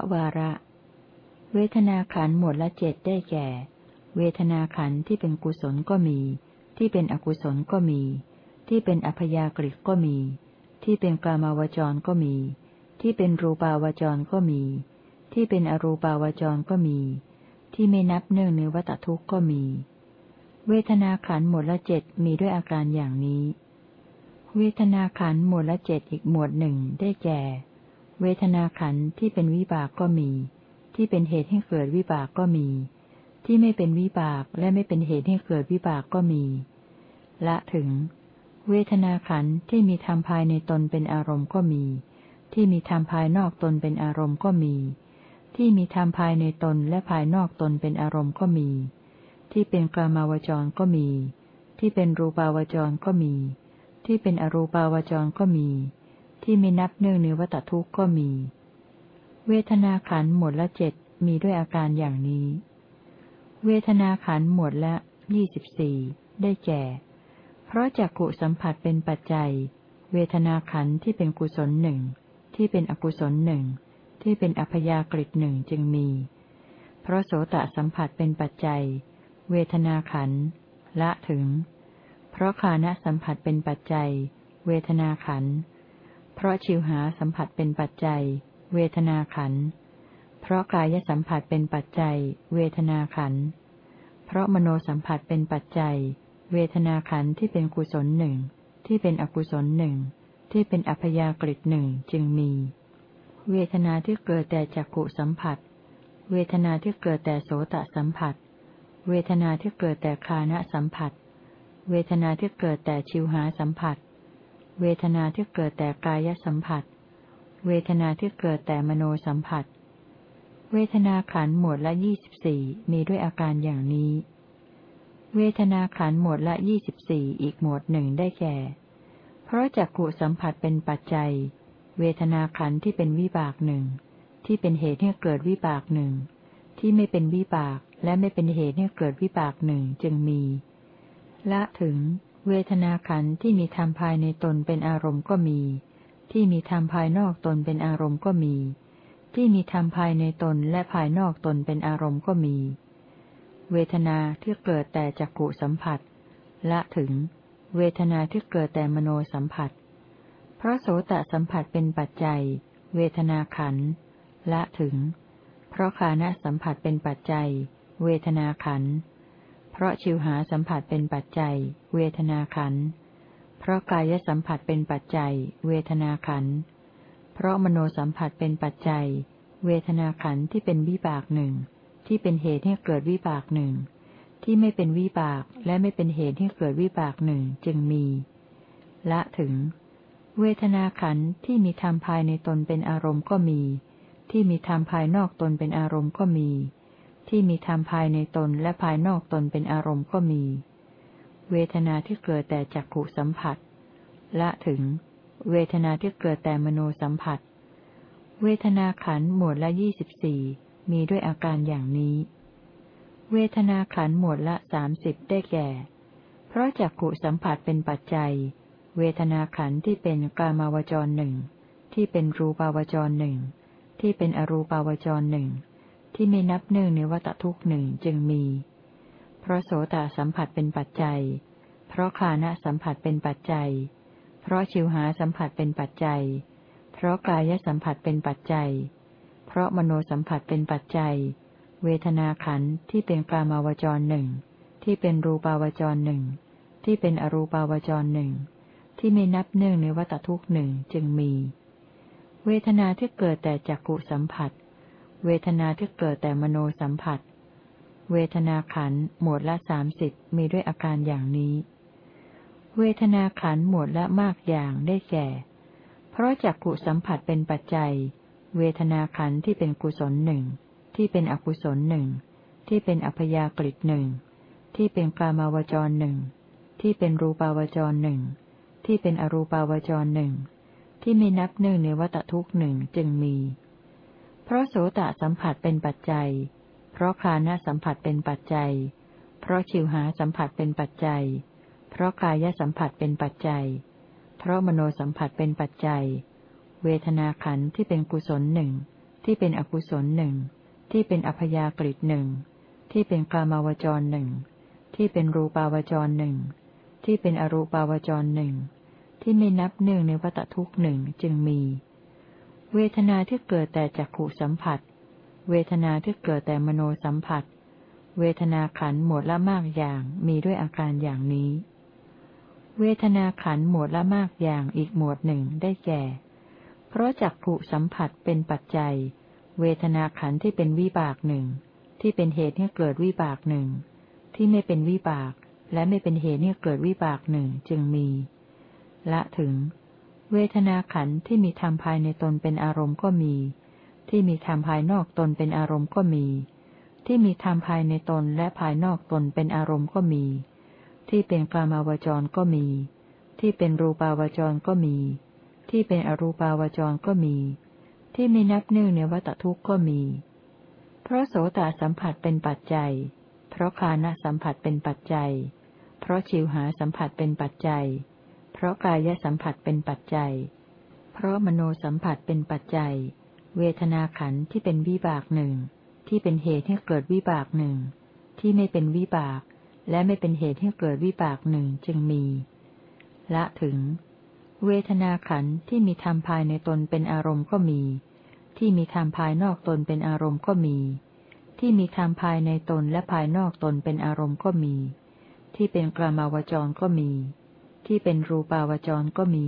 พหุวิทวาระ เวทนาขันหมวดละเจ็ดได้แก่ เวทนาขันที่เป็นกุศลก็มี ที่เป็นอกุศลก็มี ที่เป็นอัพยากฤิก็มี ที่เป็นกามาวจรก็มี ที่เป็นรูปาวจรก็มี ที่เป็นอรูปาวจรก็มี ที่ไม่นับเนื่องในวัตทุกข์ก็มี เวทนาขันหมวดละเจ็ดมีด้วยอาการอย่างนี้ เวทนาขันหมวดละเจ็ดอีกหมวดหนึ่งได้แก่ เวทนาขันธ์ที่เป็นวิบากก็มี ที่เป็นเหตุให้เกิดวิบากก็มี ที่ไม่เป็นวิบากและไม่เป็นเหตุให้เกิดวิบากก็มี ละถึง เวทนาขันธ์ที่มีธรรมภายในตนเป็นอารมณ์ก็มี ที่มีธรรมภายนอกตนเป็นอารมณ์ก็มี ที่มีธรรมภายในตนและภายนอกตนเป็นอารมณ์ก็มี ที่เป็นกามาวจรก็มี ที่เป็นรูปาวจรก็มี ที่เป็นอรูปาวจรก็มี ที่ไม่นับเนื่องในวัตทุกข์ก็มี เวทนาขันหมวดละเจ็ดมีด้วยอาการอย่างนี้ เวทนาขันหมวดละยี่สิบสี่ได้แก่ เพราะจักกุสัมผัสเป็นปัจจัย เวทนาขันที่เป็นกุศลหนึ่งที่เป็นอกุศลหนึ่งที่เป็นอัพยากฤิหนึ่งจึงมี เพราะโสตสัมผัสเป็นปัจจัย เวทนาขันละถึง เพราะคานะสัมผัสเป็นปัจจัย เวทนาขันธ์ เพราะชิวหาสัมผัสเป็นปัจจัย เวทนาขัน เพราะกายสัมผัสเป็นปัจจัย เวทนาขัน เพราะมโนสัมผัสเป็นปัจจัย เวทนาขันที่เป็นกุศลหนึ่งที่เป็นอกุศลหนึ่งที่เป็นอัพยากฤิหนึ่งจึงมี เวทนาที่เกิดแต่จักขุสัมผัส เวทนาที่เกิดแต่โสตสัมผัส เวทนาที่เกิดแต่คานะสัมผัส เวทนาที่เกิดแต่ชิวหาสัมผัส เวทนาที่เกิดแต่กายสัมผัส เวทนาที่เกิดแต่มโนสัมผัส เวทนาขันหมวดละยี่สิบสี่มีด้วยอาการอย่างนี้ เวทนาขันหมวดละยี่สิบสี่อีกหมวดหนึ่งได้แก่ เพราะจักขุสัมผัสเป็นปัจจัย เวทนาขันที่เป็นวิบากหนึ่งที่เป็นเหตุให้เกิดวิบากหนึ่งที่ไม่เป็นวิบากและไม่เป็นเหตุให้เกิดวิบากหนึ่งจึงมี ละถึง เวทนาขันธ์ที่มีธรรมภายในตนเป็นอารมณ์ก็มี ที่มีธรรมภายนอกตนเป็นอารมณ์ก็มี ที่มีธรรมภายในตนและภายนอกตนเป็นอารมณ์ก็มี เวทนาที่เกิดแต่จักกุสัมผัส ละถึง เวทนาที่เกิดแต่มโนสัมผัส เพราะโสตสัมผัสเป็นปัจจัย เวทนาขันธ์ละถึง เพราะคานะสัมผัสเป็นปัจจัย เวทนาขันธ์ เพราะชิวหาสัมผัสเป็นปัจจัย เวทนาขัน เพราะกายสัมผัสเป็นปัจจัย เวทนาขัน เพราะมโนสัมผัสเป็นปัจจัย เวทนาขันที่เป็นวิบากหนึ่งที่เป็นเหตุให้เกิดวิบากหนึ่งที่ไม่เป็นวิบากและไม่เป็นเหตุให้เกิดวิบากหนึ่งจึงมีละถึง เวทนาขันที่มีธรรมภายในตนเป็นอารมณ์ก็มี ที่มีธรรมภายนอกตนเป็นอารมณ์ก็มี ที่มีธรรมภายในตนและภายนอกตนเป็นอารมณ์ก็มี เวทนาที่เกิดแต่จักขุสัมผัส ละถึง เวทนาที่เกิดแต่มโนสัมผัส เวทนาขันหมวดละยี่สิบสี่มีด้วยอาการอย่างนี้ เวทนาขันหมวดละสามสิบได้แก่ เพราะจักขุสัมผัสเป็นปัจจัย เวทนาขันที่เป็นกามาวจรหนึ่งที่เป็นรูปาวจรหนึ่งที่เป็นอรูปาวจรหนึ่ง ที่ไม่นับหนึ่งในวัตทุกหนึ่งจึงมี เพราะโสตสัมผัสเป็นปัจจัย เพราะคานะสัมผัสเป็นปัจจัย เพราะชิวหาสัมผัสเป็นปัจจัย เพราะกายสัมผัสเป็นปัจจัย เพราะมโนสัมผัสเป็นปัจจัย เวทนาขันธ์ที่เป็นกามาวจรหนึ่งที่เป็นรูปาวจรหนึ่งที่เป็นอรูปาวจรหนึ่งที่ไม่นับเนื่งในวัตทุกหนึ่งจึงมี เวทนาที่เกิดแต่จักกุสัมผัส เวทนาที่เกิดแต่มโนสัมผัส เวทนาขันหมวดละสามสิบมีด้วยอาการอย่างนี้ เวทนาขันหมวดละมากอย่างได้แก่ เพราะจักขุสัมผัสเป็นปัจจัย เวทนาขันที่เป็นกุศลหนึ่งที่เป็นอกุศลหนึ่งที่เป็นอัพยากฤิหนึ่งที่เป็นกามาวจรหนึ่งที่เป็นรูปาวจรหนึ่งที่เป็นอรูปาวจรหนึ่งที่ไม่นับหนึ่งในวัตทุกหนึ่งจึงมี เพราะโสตสัมผัสเป็นปัจจัย เพราะคานะสัมผัสเป็นปัจจัย เพราะชิวหาสัมผัสเป็นปัจจัย เพราะกายสัมผัสเป็นปัจจัย เพราะมโนสัมผัสเป็นปัจจัย เวทนาขันธ์ที่เป็นกุศลหนึ่งที่เป็นอกุศลหนึ่งที่เป็นอัพยากฤิหนึ่งที่เป็นกามาวจรหนึ่งที่เป็นรูปาวจรหนึ่งที่เป็นอรูปาวจรหนึ่งที่ไม่นับหนึ่งในวัตทุกหนึ่งจึงมี เวทนาที่เกิดแต่จักขูสัมผัส เวทนาที่เกิดแต่มโนสัมผัส เวทนาขันหมวดละมากอย่างมีด้วยอาการอย่างนี้ เวทนาขันหมวดละมากอย่างอีกหมวดหนึ่งได้แก่ เพราะจักขูสัมผัสเป็นปัจจัย เวทนาขันที่เป็นวิบากหนึ่งที่เป็นเหตุให้เกิดวิบากหนึ่งที่ไม่เป็นวิบากและไม่เป็นเหตุให้เกิดวิบากหนึ่งจึงมี ละถึง เวทนาขันธ์ที่มีธรรมภายในตนเป็นอารมณ์ก็มี ที่มีธรรมภายนอกตนเป็นอารมณ์ก็มี ที่มีธรรมภายในตนและภายนอกตนเป็นอารมณ์ก็มี ที่เป็นกามาวจรก็มี ที่เป็นรูปาวจรก็มี ที่เป็นอรูปาวจรก็มี ที่มีนับเนื่องในวัตทุกข์ก็มี เพราะโสตสัมผัสเป็นปัจจัย เพราะคานะสัมผัสเป็นปัจจัย เพราะชิวหาสัมผัสเป็นปัจจัย เพราะกายสัมผัสเป็นปัจจัย เพราะมโนสัมผัสเป็นปัจจัย เวทนาขันธ์ที่เป็นวิบากหนึ่ง ที่เป็นเหตุให้เกิดวิบากหนึ่ง ที่ไม่เป็นวิบาก และไม่เป็นเหตุให้เกิดวิบากหนึ่งจึงมี ละถึง เวทนาขันธ์ที่มีธรรมภายในตนเป็นอารมณ์ก็มี ที่มีธรรมภายนอกตนเป็นอารมณ์ก็มี ที่มีธรรมภายในตนและภายนอกตนเป็นอารมณ์ก็มี ที่เป็นกลามาวจรก็มี ที่เป็นรูปาวจรก็มี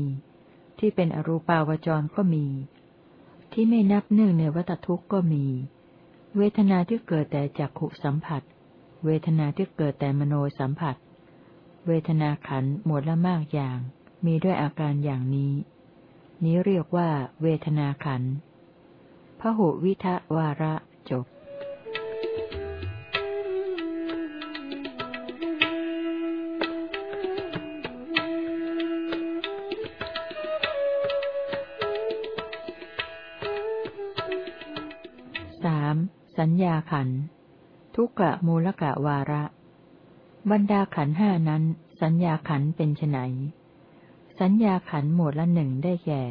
ที่เป็นอรูปาวจรก็มี ที่ไม่นับหนึ่งในวัตทุกข์ก็มี เวทนาที่เกิดแต่จักขุสัมผัส เวทนาที่เกิดแต่มโนสัมผัส เวทนาขันหมวดละมากอย่าง มีด้วยอาการอย่างนี้ นี้เรียกว่า เวทนาขันพหุวิทะวาระจบ ขันทุกกะมูลกะวาระ บรรดาขันห้านั้น สัญญาขันเป็นไนสัญญาขันหมวดละหนึ่งได้แก่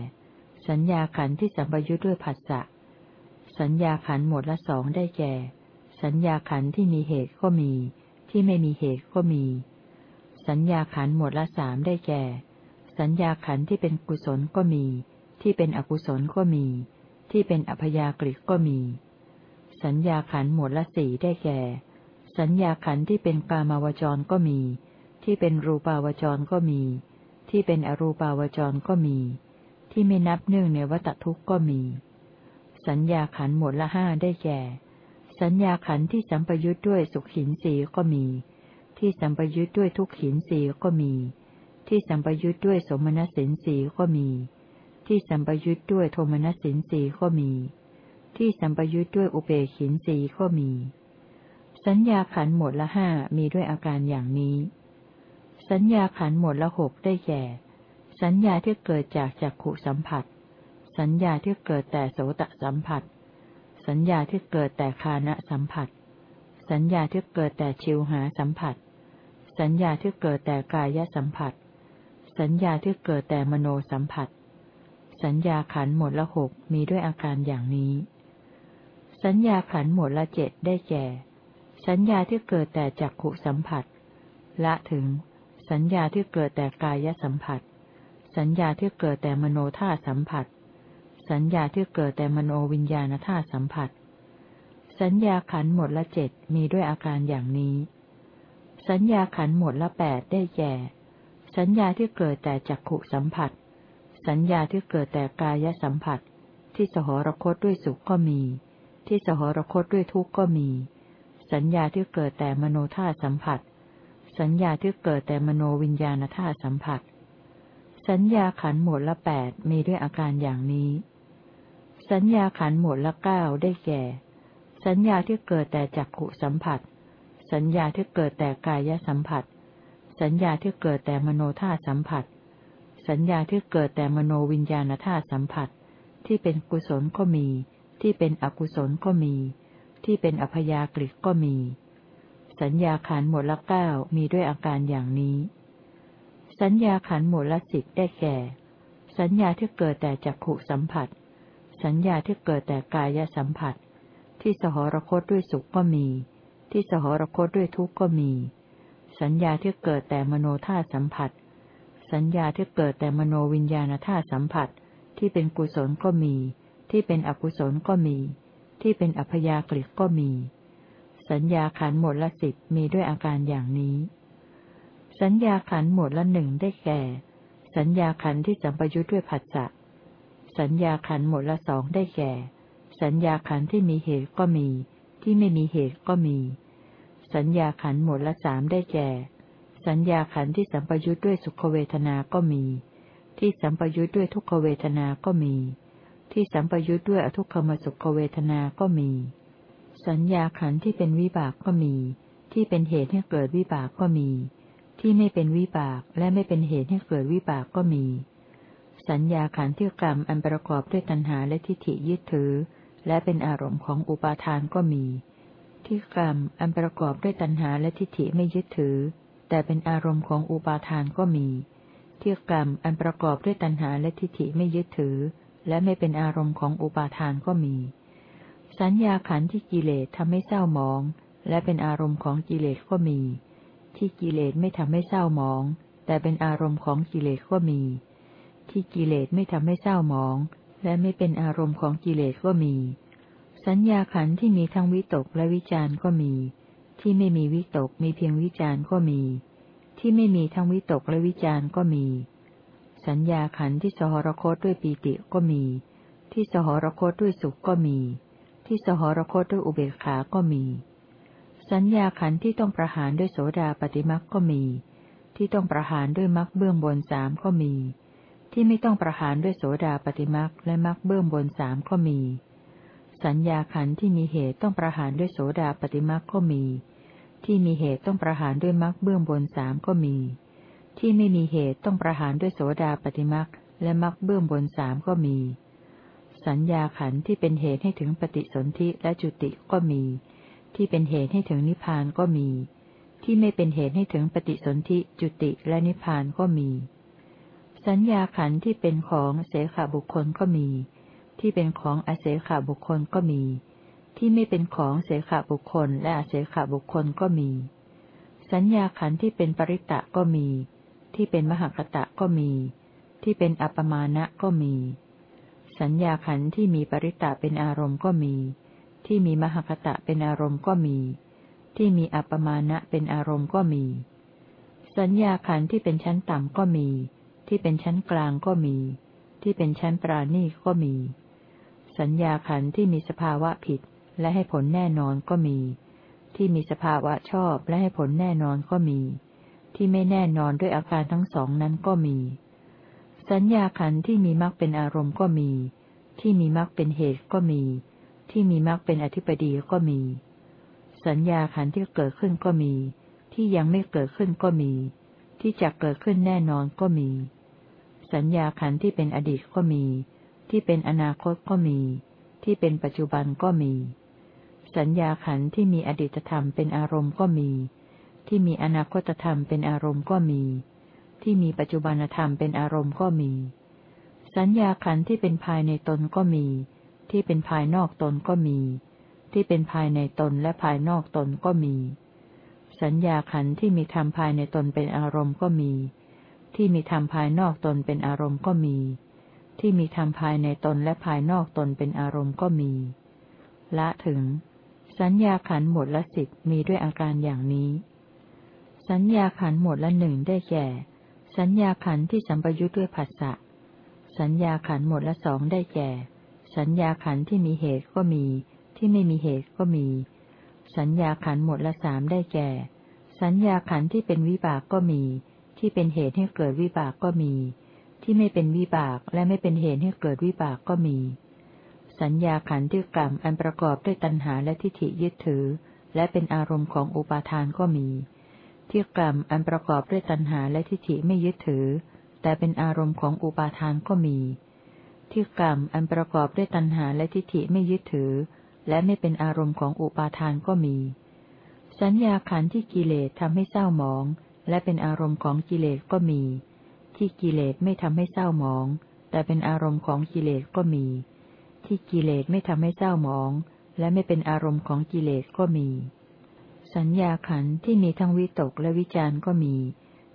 สัญญาขันที่สัมปยุทธ์ด้วยผัสสะสัญญาขันหมวดละสองได้แก่ สัญญาขันที่มีเหตุก็มี ที่ไม่มีเหตุก็มี สัญญาขันหมวดละสามได้แก่ สัญญาขันที่เป็นกุศลก็มี ที่เป็นอกุศลก็มี ที่เป็นอัพยากฤิก็มี สัญญาขันหมวดละสี่ได้แก่ สัญญาขันที่เป็นกามาวจรก็มี ที่เป็นรูปาวจรก็มี ที่เป็นอรูปาวจรก็มี ที่ไม่นับเนื่องในวัตทุกข์ก็มี สัญญาขันหมวดละห้าได้แก่ สัญญาขันที่สัมปยุทธ์ด้วยสุขหินสีก็มี ที่สัมปยุทธ์ด้วยทุกหินสีก็มี ที่สัมปยุทธ์ด้วยสมณสินสีก็มี ที่สัมปยุทธ์ด้วยโทมณสินสีก็มี ที่สัมปยุทธ์ด้วยอุเบกินสีก็มี สัญญาขันหมดละห้ามีด้วยอาการอย่างนี้ สัญญาขันหมดละหกได้แก่ สัญญาที่เกิดจากจักขุสัมผัส สัญญาที่เกิดแต่โสตสัมผัส สัญญาที่เกิดแต่คานะสัมผัส สัญญาที่เกิดแต่ชิวหาสัมผัส สัญญาที่เกิดแต่กายสัมผัส สัญญาที่เกิดแต่มโนสัมผัส สัญญาขันหมดละหกมีด้วยอาการอย่างนี้ สัญญาขันหมวดละเจ็ดได้แก่ สัญญาที่เกิดแต่จักขุสัมผัส ละถึง สัญญาที่เกิดแต่กายสัมผัส สัญญาที่เกิดแต่มโนท่าสัมผัส สัญญาที่เกิดแต่มโนวิญญาณท่าสัมผัส สัญญาขันหมดละเจ็ดมีด้วยอาการอย่างนี้ สัญญาขันหมดละแปดได้แก่ สัญญาที่เกิดแต่จักขุสัมผัส สัญญาที่เกิดแต่กายสัมผัส ที่สหรคตด้วยสุขก็มี ที่สหรคตด้วยทุกข์ก็มี สัญญาที่เกิดแต่มโนธาสัมผัส สัญญาที่เกิดแต่มโนวิญญาณธาสัมผัส สัญญาขันหมวดละแปดมีด้วยอาการอย่างนี้ สัญญาขันหมวดละเก้าได้แก่ สัญญาที่เกิดแต่จักขุสัมผัส สัญญาที่เกิดแต่กายสัมผัส สัญญาที่เกิดแต่มโนธาสัมผัส สัญญาที่เกิดแต่มโนวิญญาณธาสัมผัส ที่เป็นกุศลก็มี ที่เป็นอกุศลก็มี ที่เป็นอพยากฤิก็มี สัญญาขันหมดละเก้ามีด้วยอาการอย่างนี้ สัญญาขันหมดละสิบได้แก่ สัญญาที่เกิดแต่จักขุสัมผัส สัญญาที่เกิดแต่กายสัมผัส ที่สหรคตด้วยสุขก็มี ที่สหรคตด้วยทุกข์ก็มี สัญญาที่เกิดแต่มโนธาสัมผัส สัญญาที่เกิดแต่มโนวิญญาณธาสัมผัสที่เป็นกุศลก็มี ที่เป็นอกุศลก็มี ที่เป็นอัพยากฤิก็มี สัญญาขันหมดละสิบมีด้วยอาการอย่างนี้ สัญญาขันหมดละหนึ่งได้แก่ สัญญาขันที่สัมปยุทธ์ด้วยผัสสะสัญญาขันหมดละสองได้แก่ สัญญาขันที่มีเหตุก็มี ที่ไม่มีเหตุก็มี สัญญาขันหมดละสามได้แก่ สัญญาขันที่สัมปยุทธ์ด้วยสุขเวทนาก็มี ที่สัมปยุทธ์ด้วยทุกขเวทนาก็มี ที่สัมปยุทธ์ด้วยอทุกขมสุขเวทนาก็มี สัญญาขันธ์ที่เป็นวิบากก็มี ที่เป็นเหตุให้เกิดวิบากก็มี ที่ไม่เป็นวิบากและไม่เป็นเหตุให้เกิดวิบากก็มี สัญญาขันธ์ที่กรรมอันประกอบด้วยตัณหาและทิฏฐิยึดถือ และเป็นอารมณ์ของอุปาทานก็มี ที่กรรมอันประกอบด้วยตัณหาและทิฏฐิไม่ยึดถือ แต่เป็นอารมณ์ของอุปาทานก็มี ที่กรรมอันประกอบด้วยตัณหาและทิฏฐิไม่ยึดถือ และไม่เป็นอารมณ์ของอุปาทานก็มี สัญญาขันธ์ที่กิเลสทำให้เศร้าหมอง และเป็นอารมณ์ของกิเลสก็มี ที่กิเลสไม่ทำให้เศร้าหมอง แต่เป็นอารมณ์ของกิเลสก็มี ที่กิเลสไม่ทำให้เศร้าหมอง และไม่เป็นอารมณ์ของกิเลสก็มี สัญญาขันธ์ที่มีทั้งวิตกและวิจารณ์ก็มี ที่ไม่มีวิตกมีเพียงวิจารณ์ก็มี ที่ไม่มีทั้งวิตกและวิจารณ์ก็มี สัญญาขันธ์ที่สหรคตด้วยปีติก็มี ที่สหรคตด้วยสุขก็มี ที่สหรคตด้วยอุเบกขาก็มี สัญญาขันธ์ที่ต้องประหารด้วยโสดาปฏิมักก็มี ที่ต้องประหารด้วยมักเบื้องบนสามก็มี ที่ไม่ต้องประหารด้วยโสดาปฏิมักและมักเบื้องบนสามก็มี สัญญาขันที่มีเหตุต้องประหารด้วยโสดาปฏิมักก็มี ที่มีเหตุต้องประหารด้วยมักเบื้องบนสามก็มี ที่ไม่มีเหตุต้องประหารด้วยโสดาปฏิมักและมักเบื้องบนสามก็มี สัญญาขันที่เป็นเหตุให้ถึงปฏิสนธิและจุติก็มี ที่เป็นเหตุให้ถึงนิพพานก็มี ที่ไม่เป็นเหตุให้ถึงปฏิสนธิจุติและนิพพานก็มี สัญญาขันธ์ที่เป็นของเสขาบุคคลก็มี ที่เป็นของอเสขาบุคคลก็มี ที่ไม่เป็นของเสขาบุคคลและอเสขาบุคคลก็มี สัญญาขันธ์ที่เป็นปริตะก็มี ที่เป็นมหคตะก็มี ที่เป็นอัปมาณะก็มี สัญญาขันธ์ที่มีปริตะเป็นอารมณ์ก็มี ที่มีมหคตะเป็นอารมณ์ก็มี ที่มีอัปมาณะเป็นอารมณ์ก็มี สัญญาขันธ์ที่เป็นชั้นต่ำก็มี ที่เป็นชั้นกลางก็มี ที่เป็นชั้นปราณีก็มี สัญญาขันธ์ที่มีสภาวะผิดและให้ผลแน่นอนก็มี ที่มีสภาวะชอบและให้ผลแน่นอนก็มี ที่ไม่แน่นอนด้วยอาการทั้งสองนั้นก็มี สัญญาขันธ์ที่มีมรรคเป็นอารมณ์ก็มี ที่มีมรรคเป็นเหตุก็มี ที่มีมรรคเป็นอธิปดีก็มี สัญญาขันธ์ที่เกิดขึ้นก็มี ที่ยังไม่เกิดขึ้นก็มี ที่จะเกิดขึ้นแน่นอนก็มี สัญญาขันธ์ที่เป็นอดีตก็มี ที่เป็นอนาคตก็มี ที่เป็นปัจจุบันก็มี สัญญาขันธ์ที่มีอดีตธรรมเป็นอารมณ์ก็มี ที่มีอนาคตธรรมเป็นอารมณ์ก็มี ที่มีปัจจุบันธรรมเป็นอารมณ์ก็มี สัญญาขันธ์ที่เป็นภายในตนก็มี ที่เป็นภายนอกตนก็มี ที่เป็นภายในตนและภายนอกตนก็มี สัญญาขันธ์ที่มีธรรมภายในตนเป็นอารมณ์ก็มี ที่มีธรรมภายนอกตนเป็นอารมณ์ก็มี ที่มีธรรมภายในตนและภายนอกตนเป็นอารมณ์ก็มี ละถึง สัญญาขันธ์หมดละสิบมีด้วยอาการอย่างนี้ สัญญาขันหมดละหนึ่งได้แก่ สัญญาขันที่สัมปยุทธ์ด้วยผัสสะ สัญญาขันหมดละสองได้แก่ สัญญาขันที่มีเหตุก็มี ที่ไม่มีเหตุก็มี สัญญาขันหมดละสามได้แก่ สัญญาขันที่เป็นวิบากก็มี ที่เป็นเหตุให้เกิดวิบากก็มี ที่ไม่เป็นวิบากและไม่เป็นเหตุให้เกิดวิบากก็มี สัญญาขันที่กรรมอันประกอบด้วยตัณหาและทิฏฐิยึดถือ และเป็นอารมณ์ของอุปาทานก็มี ที่กรรมอันประกอบด้วยตัณหาและทิฏฐิไม่ยึดถือ แต่เป็นอารมณ์ของอุปาทานก็มี ที่กรรมอันประกอบด้วยตัณหาและทิฏฐิไม่ยึดถือ และไม่เป็นอารมณ์ของอุปาทานก็มี สัญญาขันธ์ที่กิเลสทำให้เศร้าหมอง และเป็นอารมณ์ของกิเลสก็มี ที่กิเลสไม่ทำให้เศร้าหมอง แต่เป็นอารมณ์ของกิเลสก็มี ที่กิเลสไม่ทำให้เศร้าหมอง และไม่เป็นอารมณ์ของกิเลสก็มี สัญญาขันธ์ที่มีทั้งวิตกและวิจารณ์ก็มี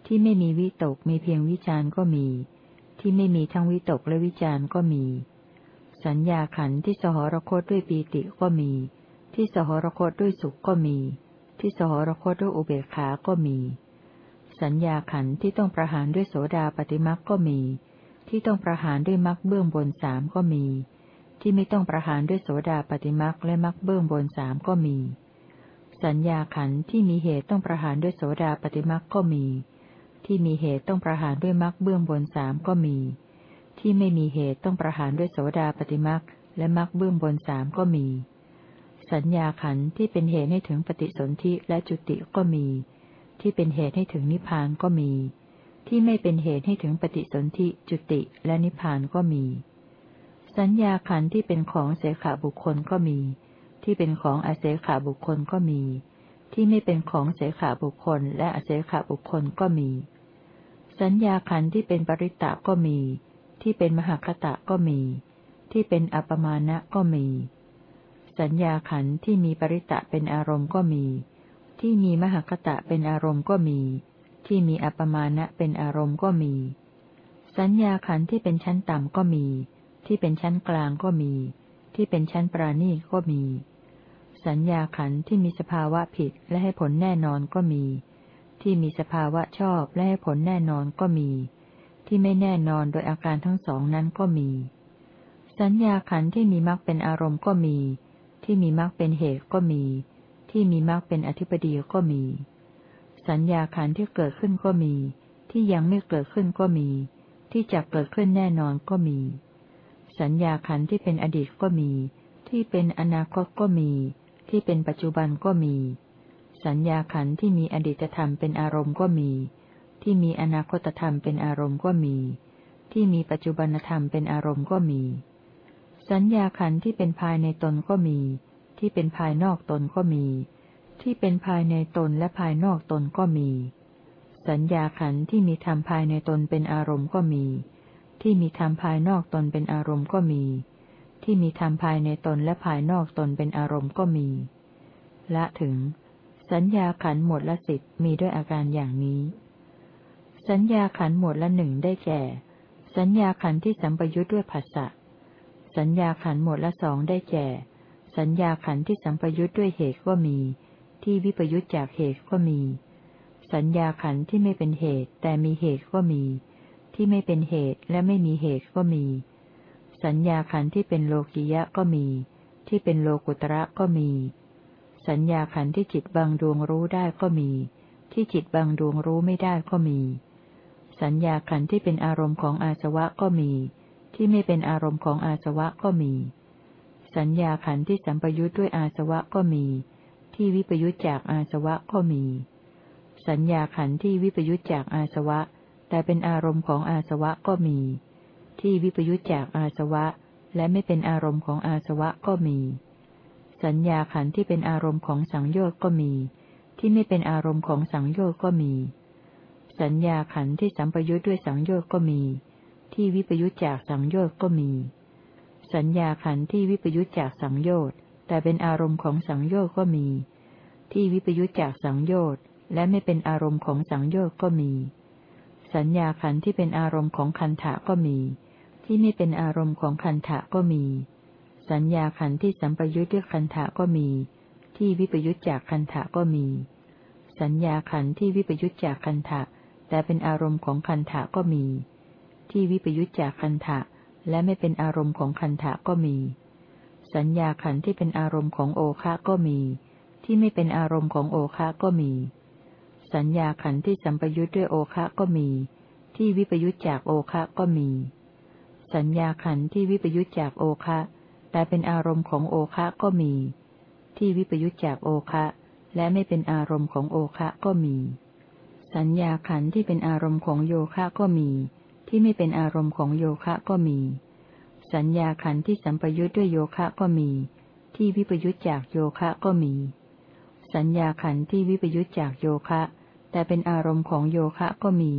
ที่ไม่มีวิตกมีเพียงวิจารณ์ก็มี ที่ไม่มีทั้งวิตกและวิจารณ์ก็มี สัญญาขันธ์ที่สหรคตด้วยปีติก็มี ที่สหรคตด้วยสุขก็มี ที่สหรคตด้วยอุเบกขาก็มี สัญญาขันธ์ที่ต้องประหารด้วยโสดาปฏิมักก็มี ที่ต้องประหารด้วยมักเบื้องบนสามก็มี ที่ไม่ต้องประหารด้วยโสดาปฏิมักและมักเบื้องบนสามก็มี สัญญาขันธ์ที่มีเหตุต้องประหารด้วยโสดาปฏิมักก็มี ที่มีเหตุต้องประหารด้วยมักเบื้องบนสามก็มี ที่ไม่มีเหตุต้องประหารด้วยโสดาปฏิมักและมักเบื้องบนสามก็มี สัญญาขันธ์ที่เป็นเหตุให้ถึงปฏิสนธิและจุติก็มี ที่เป็นเหตุให้ถึงนิพพานก็มี ที่ไม่เป็นเหตุให้ถึงปฏิสนธิจุติและนิพพานก็มี สัญญาขันธ์ที่เป็นของเสขาบุคคลก็มี ที่เป็นของอาเสขาบุคคลก็มี ที่ไม่เป็นของเสขาบุคคล และอาเสขาบุคคลก็มี สัญญาขันที่เป็นปริตะก็มี ที่เป็นมหคตะก็มี ที่เป็นอัปมาณะก็มี สัญญาขันที่มีปริตะเป็นอารมณ์ก็มี ที่มีมหคตะเป็นอารมณ์ก็มี ที่มีอัปมาณะเป็นอารมณ์ก็มี สัญญาขันที่เป็นชั้นต่ำก็มี ที่เป็นชั้นกลางก็มีที่เป็นชั้นปราณีก็มี สัญญาขันธ์ที่มีสภาวะผิดและให้ผลแน่นอนก็มี ที่มีสภาวะชอบและให้ผลแน่นอนก็มี ที่ไม่แน่นอนโดยอาการทั้งสองนั้นก็มี สัญญาขันธ์ที่มีมรรคเป็นอารมณ์ก็มี ที่มีมรรคเป็นเหตุก็มี ที่มีมรรคเป็นอธิปดีก็มี สัญญาขันธ์ที่เกิดขึ้นก็มี ที่ยังไม่เกิดขึ้นก็มี ที่จะเกิดขึ้นแน่นอนก็มี สัญญาขันธ์ที่เป็นอดีตก็มี ที่เป็นอนาคตก็มี ที่เป็นปัจจุบันก็มี สัญญาขันธ์ที่มีอดีตธรรมเป็นอารมณ์ก็มี ที่มีอนาคตธรรมเป็นอารมณ์ก็มี ที่มีปัจจุบันธรรมเป็นอารมณ์ก็มี สัญญาขันธ์ที่เป็นภายในตนก็มี ที่เป็นภายนอกตนก็มี ที่เป็นภายในตนและภายนอกตนก็มี สัญญาขันธ์ที่มีธรรมภายในตนเป็นอารมณ์ก็มี ที่มีธรรมภายนอกตนเป็นอารมณ์ก็มี ที่มีธรรมภายในตนและภายนอกตนเป็นอารมณ์ก็มี ละถึง สัญญาขันหมดละสิทธ์มีด้วยอาการอย่างนี้ สัญญาขันหมดละหนึ่งได้แก่ สัญญาขันที่สัมปยุทธ์ด้วยภาษะสัญญาขันหมดละสองได้แก่ สัญญาขันที่สัมปยุทธ์ด้วยเหตุก็มี ที่วิปยุทธ์จากเหตุก็มี สัญญาขันที่ไม่เป็นเหตุแต่มีเหตุก็มี ที่ไม่เป็นเหตุและไม่มีเหตุก็มี สัญญาขันธ์ที่เป็นโลกิยะก็มี ที่เป็นโลกุตระก็มี สัญญาขันธ์ที่จิตบางดวงรู้ได้ก็มี ที่จิตบางดวงรู้ไม่ได้ก็มี สัญญาขันธ์ที่เป็นอารมณ์ของอาสวะก็มี ที่ไม่เป็นอารมณ์ของอาสวะก็มี สัญญาขันธ์ที่สัมปยุทธ์ด้วยอาสวะก็มี ที่วิปยุทธ์จากอาสวะก็มี สัญญาขันธ์ที่วิปยุทธ์จากอาสวะ แต่เป็นอารมณ์ของอาสวะก็มี ที่วิปยุจจากอาสวะ และไม่เป็นอารมณ์ของอาสวะก็มี สัญญาขันธ์ที่เป็นอารมณ์ของสังโยชน์ก็มี ที่ไม่เป็นอารมณ์ของสังโยชน์ก็มี สัญญาขันธ์ที่สัมปยุจด้วยสังโยชน์ก็มี ที่วิปยุจจากสังโยชน์ก็มี สัญญาขันธ์ที่วิปยุจจากสังโยชน์แต่เป็นอารมณ์ของสังโยชน์ก็มี ที่วิปยุจจากสังโยชน์และไม่เป็นอารมณ์ของสังโยชน์ก็มี สัญญาขันธ์ที่เป็นอารมณ์ของคันถะก็มี ที่ไม่เป็นอารมณ์ของคันถะก็มี สัญญาขันธ์ที่สัมปยุทธ์ด้วยคันถะก็มี ที่วิปยุทธจากคันถะก็มี สัญญาขันธ์ที่วิปยุทธจากคันถะแต่เป็นอารมณ์ของคันถะก็มี ที่วิปยุทธจากคันถะและไม่เป็นอารมณ์ของคันถะก็มี สัญญาขันธ์ที่เป็นอารมณ์ของโอคะก็มี ที่ไม่เป็นอารมณ์ของโอคะก็มี สัญญาขันธ์ที่สัมปยุทธ์ด้วยโอคะก็มี ที่วิปยุทธจากโอคะก็มี สัญญาขันธ์ที่วิปยุทธจากโอคะ แต่เป็นอารมณ์ของโอคะก็มี ที่วิปยุทธจากโอคะ และไม่เป็นอารมณ์ของโอคะก็มี สัญญาขันธ์ที่เป็นอารมณ์ของโยคะก็มี ที่ไม่เป็นอารมณ์ของโยคะก็มี สัญญาขันธ์ที่สัมปยุทธ์ด้วยโยคะก็มี ที่วิปยุทธจากโยคะก็มี สัญญาขันธ์ที่วิปยุทธจากโยคะ แต่เป็นอารมณ์ของโยคะก็มี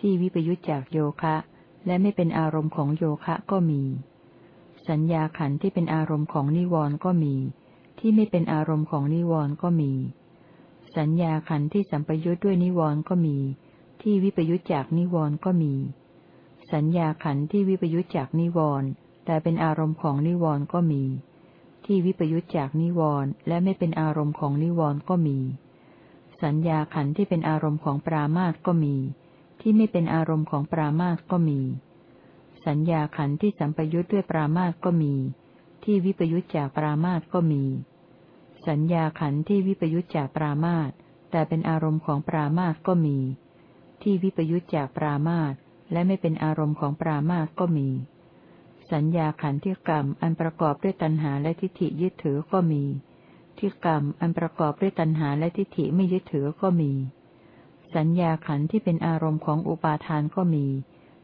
ที่วิปยุจจากโยคะ และไม่เป็นอารมณ์ของโยคะก็มี สัญญาขันธ์ที่เป็นอารมณ์ของนิวรณ์ก็มี ที่ไม่เป็นอารมณ์ของนิวรณ์ก็มี สัญญาขันธ์ที่สัมปยุทธ์ด้วยนิวรณ์ก็มี ที่วิปยุทธจากนิวรณ์ก็มี สัญญาขันธ์ที่วิปยุทธจากนิวรณ์แต่เป็นอารมณ์ของนิวรณ์ก็มี ที่วิปยุทธจากนิวรณ์และไม่เป็นอารมณ์ของนิวรณ์ก็มี สัญญาขันธ์ที่เป็นอารมณ์ของปรามาตก็มี ที่ไม่เป็นอารมณ์ของปรามาตก็มี สัญญาขันธ์ที่สัมปยุทธ์ด้วยปรามาสก็มี ที่วิปยุทธจากปรามาสก็มี สัญญาขันธ์ที่วิปยุทธจากปรามาสแต่เป็นอารมณ์ของปรามาสก็มี ที่วิปยุทธจากปรามาสและไม่เป็นอารมณ์ของปรามาสก็มี สัญญาขันธ์ที่กรรมอันประกอบด้วยตัณหาและทิฏฐิยึดถือก็มี ที่กรรมอันประกอบด้วยตัณหาและทิฏฐิไม่ยึดถือก็มี สัญญาขันธ์ที่เป็นอารมณ์ของอุปาทานก็มี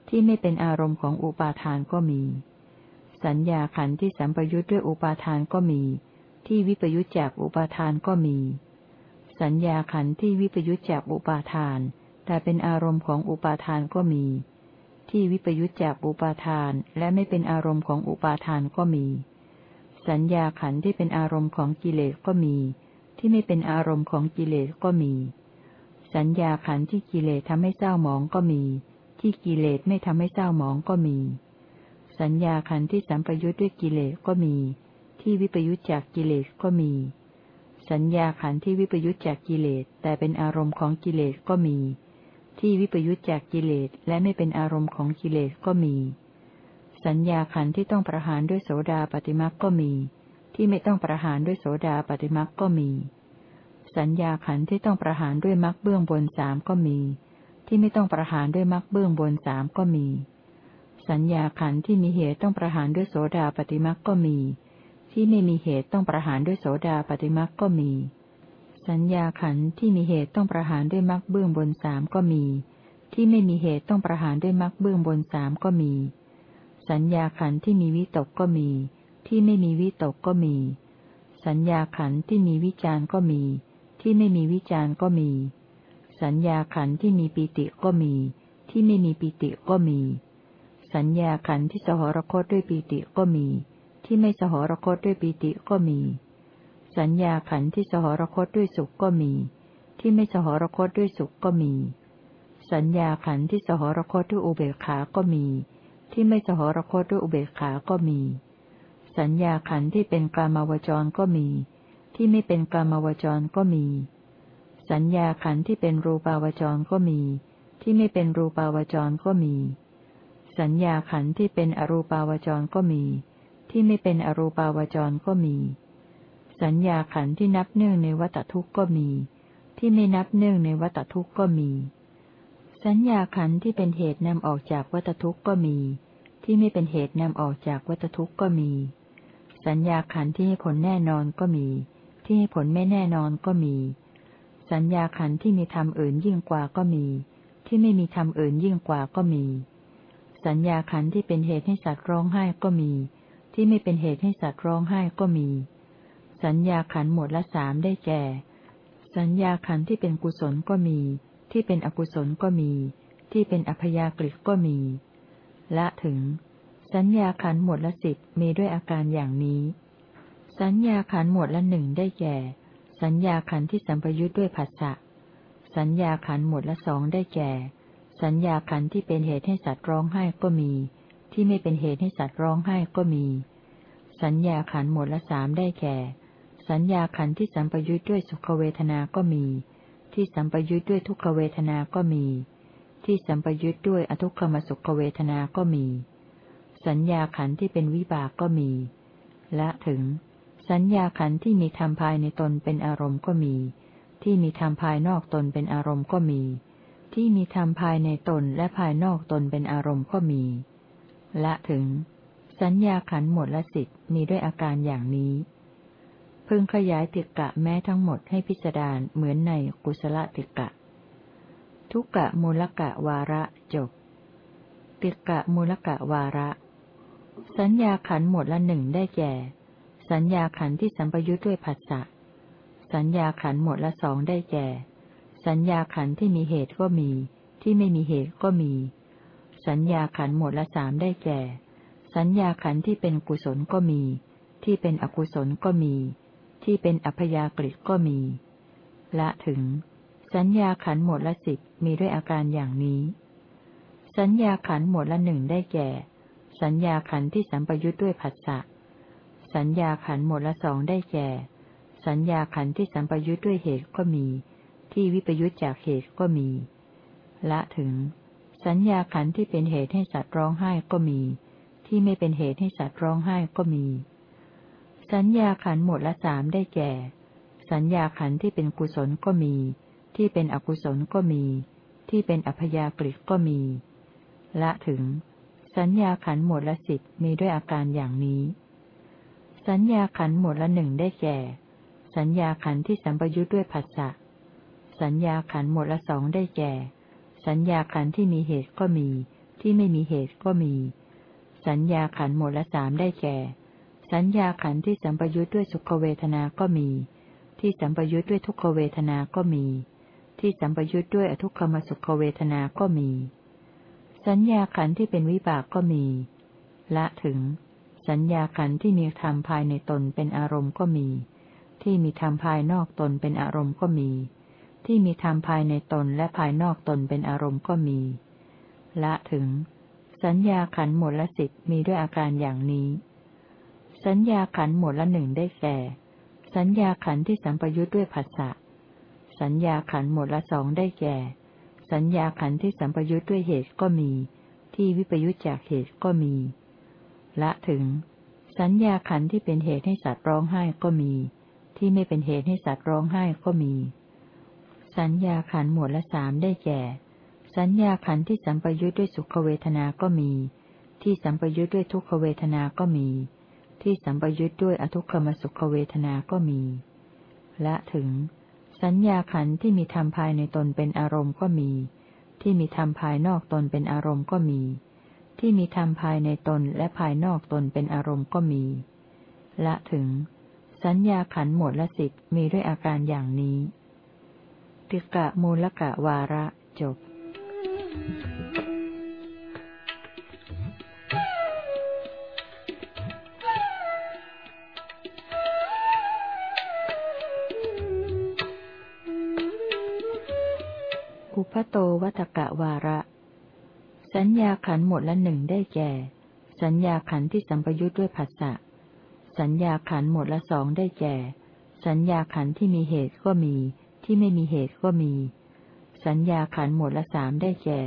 ที่ไม่เป็นอารมณ์ของอุปาทานก็มี สัญญาขันธ์ที่สัมปยุทธ์ด้วยอุปาทานก็มี ที่วิปยุทธจากอุปาทานก็มี สัญญาขันธ์ที่วิปยุทธจากอุปาทาน แต่เป็นอารมณ์ของอุปาทานก็มี ที่วิปยุทธจากอุปาทานและไม่เป็นอารมณ์ของอุปาทานก็มี สัญญาขันธ์ที่เป็นอารมณ์ของกิเลสก็มี ที่ไม่เป็นอารมณ์ของกิเลสก็มี สัญญาขันธ์ที่กิเลสทำให้เศร้าหมองก็มี ที่กิเลสไม่ทำให้เศร้าหมองก็มี สัญญาขันธ์ที่สัมปยุทธ์ด้วยกิเลสก็มี ที่วิปยุทธจากกิเลสก็มี สัญญาขันธ์ที่วิปยุทธจากกิเลสแต่เป็นอารมณ์ของกิเลสก็มี ที่วิปยุทธจากกิเลสและไม่เป็นอารมณ์ของกิเลสก็มี สัญญาขันธ์ที่ต้องประหารด้วยโสดาปฏิมักก็มี ที่ไม่ต้องประหารด้วยโสดาปฏิมักก็มี สัญญาขันธ์ที่ต้องประหารด้วยมักเบื้องบนสามก็มี ที่ไม่ต้องประหารด้วยมรรคเบื้องบนสามก็มี สัญญาขันธ์ที่มีเหตุต้องประหารด้วยโสดาปฏิมรรคก็มี ที่ไม่มีเหตุต้องประหารด้วยโสดาปฏิมรรคก็มี สัญญาขันธ์ที่มีเหตุต้องประหารด้วยมรรคเบื้องบนสามก็มี ที่ไม่มีเหตุต้องประหารด้วยมรรคเบื้องบนสามก็มี สัญญาขันธ์ที่มีวิตกก็มี ที่ไม่มีวิตกก็มี สัญญาขันธ์ที่มีวิจารก็มี ที่ไม่มีวิจารก็มี สัญญาขันธ์ที่มีปีติก็มี ที่ไม่มีปีติก็มี สัญญาขันธ์ที่สหรคตด้วยปีติก็มี ที่ไม่สหรคตด้วยปีติก็มี สัญญาขันธ์ที่สหรคตด้วยสุขก็มี ที่ไม่สหรคตด้วยสุขก็มี สัญญาขันธ์ที่สหรคตด้วยอุเบกขาก็มี ที่ไม่สหรคตด้วยอุเบกขาก็มี สัญญาขันธ์ที่เป็นกามาวจรก็มี ที่ไม่เป็นกามาวจรก็มี สัญญาขันธ์ที่เป็นรูปาวจรก็มี ที่ไม่เป็นรูปาวจรก็มี สัญญาขันธ์ที่เป็นอรูปาวจรก็มี ที่ไม่เป็นอรูปาวจรก็มี สัญญาขันธ์ที่นับเนื่องในวัตทุกข์ก็มี ที่ไม่นับเนื่องในวัตทุกข์ก็มี สัญญาขันธ์ที่เป็นเหตุนำออกจากวัตทุกข์ก็มี ที่ไม่เป็นเหตุนำออกจากวัตทุกข์ก็มีสัญญาขันธ์ที่ให้ผลแน่นอนก็มี ที่ให้ผลไม่แน่นอนก็มี สัญญาขันที่มีธรรมอื่นยิ่งกว่าก็มี ที่ไม่มีธรรมอื่นยิ่งกว่าก็มี สัญญาขันที่เป็นเหตุให้สัตว์ร้องไห้ก็มี ที่ไม่เป็นเหตุให้สัตว์ร้องไห้ก็มี สัญญาขันหมวดละสามได้แก่ สัญญาขันที่เป็นกุศลก็มี ที่เป็นอกุศลก็มี ที่เป็นอัพยากฤิก็มีละถึง สัญญาขันหมวดละสิบมีด้วยอาการอย่างนี้ สัญญาขันหมวดละหนึ่งได้แก่ สัญญาขันที่สัมปยุทธ์ด้วยผัสสะ สัญญาขันหมวดละสองได้แก่ สัญญาขันที่เป็นเหตุให้สัตว์ร้องไห้ก็มี ที่ไม่เป็นเหตุให้สัตว์ร้องไห้ก็มี สัญญาขันหมวดละสามได้แก่ สัญญาขันที่สัมปยุทธ์ด้วยสุขเวทนาก็มี ที่สัมปยุทธ์ด้วยทุกขเวทนาก็มี ที่สัมปยุทธ์ด้วยอทุกขมสุขเวทนาก็มี สัญญาขันที่เป็นวิบากก็มี และถึง สัญญาขันธ์ที่มีธรรมภายในตนเป็นอารมณ์ก็มี ที่มีธรรมภายนอกตนเป็นอารมณ์ก็มี ที่มีธรรมภายในตนและภายนอกตนเป็นอารมณ์ก็มี ละถึง สัญญาขันธ์หมดละสิทธิ์มีด้วยอาการอย่างนี้พึงขยายติกะแม้ทั้งหมดให้พิจารณาเหมือนในกุศลติกะ ทุกกะมูลกะวาระจบ ติกะมูลกะวาระ สัญญาขันธ์หมดละหนึ่งได้แก่ สัญญาขันธ์ที่สัมปยุทธ์ด้วยผัสสะ สัญญาขันธ์หมดละสองได้แก่ สัญญาขันธ์ที่มีเหตุก็มี ที่ไม่มีเหตุก็มี สัญญาขันธ์หมดละสามได้แก่ สัญญาขันธ์ที่เป็นกุศลก็มี ที่เป็นอกุศลก็มี ที่เป็นอัพยากฤิก็มี ละถึง สัญญาขันธ์หมวดละสิบมีด้วยอาการอย่างนี้ สัญญาขันธ์หมวดละหนึ่งได้แก่ สัญญาขันธ์ที่สัมปยุทธ์ด้วยผัสสะ สัญญาขันหมดละสองได้แก่ สัญญาขันที่สัมปยุทธ์ด้วยเหตุก็มี ที่วิปยุทธ์จากเหตุก็มี ละถึง สัญญาขันที่เป็นเหตุให้สัตว์ร้องไห้ก็มี ที่ไม่เป็นเหตุให้สัตว์ร้องไห้ก็มี สัญญาขันหมดละสามได้แก่ สัญญาขันที่เป็นกุศลก็มี ที่เป็นอกุศลก็มี ที่เป็นอัพยากฤิก็มี ละถึง สัญญาขันหมดละสิบมีด้วยอาการอย่างนี้ สัญญาขันหมดละหนึ่งได้แก่ สัญญาขันที่สัมปยุทธ์ด้วยผัสสะ สัญญาขันหมดละสองได้แก่ สัญญาขันที่มีเหตุก็มี ที่ไม่มีเหตุก็มี สัญญาขันหมดละสามได้แก่ สัญญาขันที่สัมปยุทธ์ด้วยสุขเวทนา ก็มี ที่สัมปยุทธ์ด้วยทุกขเวทนา ก็มี ที่สัมปยุทธ์ด้วยอทุกขมสุขเวทนา ก็มี สัญญาขันที่เป็นวิบากก็มี ละถึง สัญญาขันที่มีธรรมภายในตนเป็นอารมณ์ก็มี ที่มีธรรมภายนอกตนเป็นอารมณ์ก็มี ที่มีธรรมภายในตนและภายนอกตนเป็นอารมณ์ก็มี ละถึง สัญญาขันหมดละสิบมีด้วยอาการอย่างนี้ สัญญาขันหมดละหนึ่งได้แก่ สัญญาขันที่สัมปยุทธ์ด้วยภาษะสัญญาขันหมดละสองได้แก่ สัญญาขันที่สัมปยุทธ์ด้วยเหตุก็มี ที่วิปยุทธจากเหตุก็มี ละถึง สัญญาขันที่เป็นเหตุให้สัตว์ร้องไห้ก็มี ที่ไม่เป็นเหตุให้สัตว์ร้องไห้ก็มี สัญญาขันหมวดละสามได้แก่ สัญญาขันที่สัมปยุทธ์ด้วยสุขเวทนาก็มี ที่สัมปยุทธ์ด้วยทุกขเวทนาก็มี ที่สัมปยุทธ์ด้วยอทุกขมสุขเวทนาก็มีและถึง สัญญาขันที่มีธรรมภายในตนเป็นอารมณ์ก็มี ที่มีธรรมภายนอกตนเป็นอารมณ์ก็มี ที่มีธรรมภายในตนและภายนอกตนเป็นอารมณ์ก็มี ละถึง สัญญาขันหมดละสิบมีด้วยอาการอย่างนี้ติกะมูลกะวาระจบอุพโตวัตกะวาระ สัญญาขันหมดละหนึ่งได้แก่ สัญญาขันที่สัมปยุทธ์ด้วยผัสสะ สัญญาขันหมดละสองได้แก่ สัญญาขันที่มีเหตุก็มี ที่ไม่มีเหตุก็มี สัญญาขันหมดละสามได้แก่